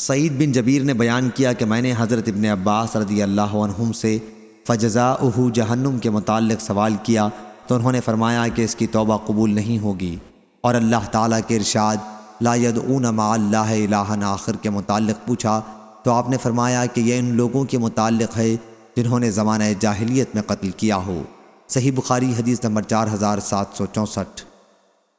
سعید بن جبیر نے بیان کیا کہ میں نے حضرت ابن عباس رضی اللہ عنہم سے فجزا اہو جہنم کے متعلق سوال کیا تو انہوں نے فرمایا کہ اس کی توبہ قبول نہیں ہوگی اور اللہ تعالیٰ کے ارشاد، لا يدعون مع اللہ الہ آخر کے متعلق پوچھا تو آپ نے فرمایا کہ یہ ان لوگوں کے متعلق ہے جنہوں نے زمانہ جاہلیت میں قتل کیا ہو۔ صحیح بخاری حدیث نمبر چار ہزار سات سو چونسٹھ۔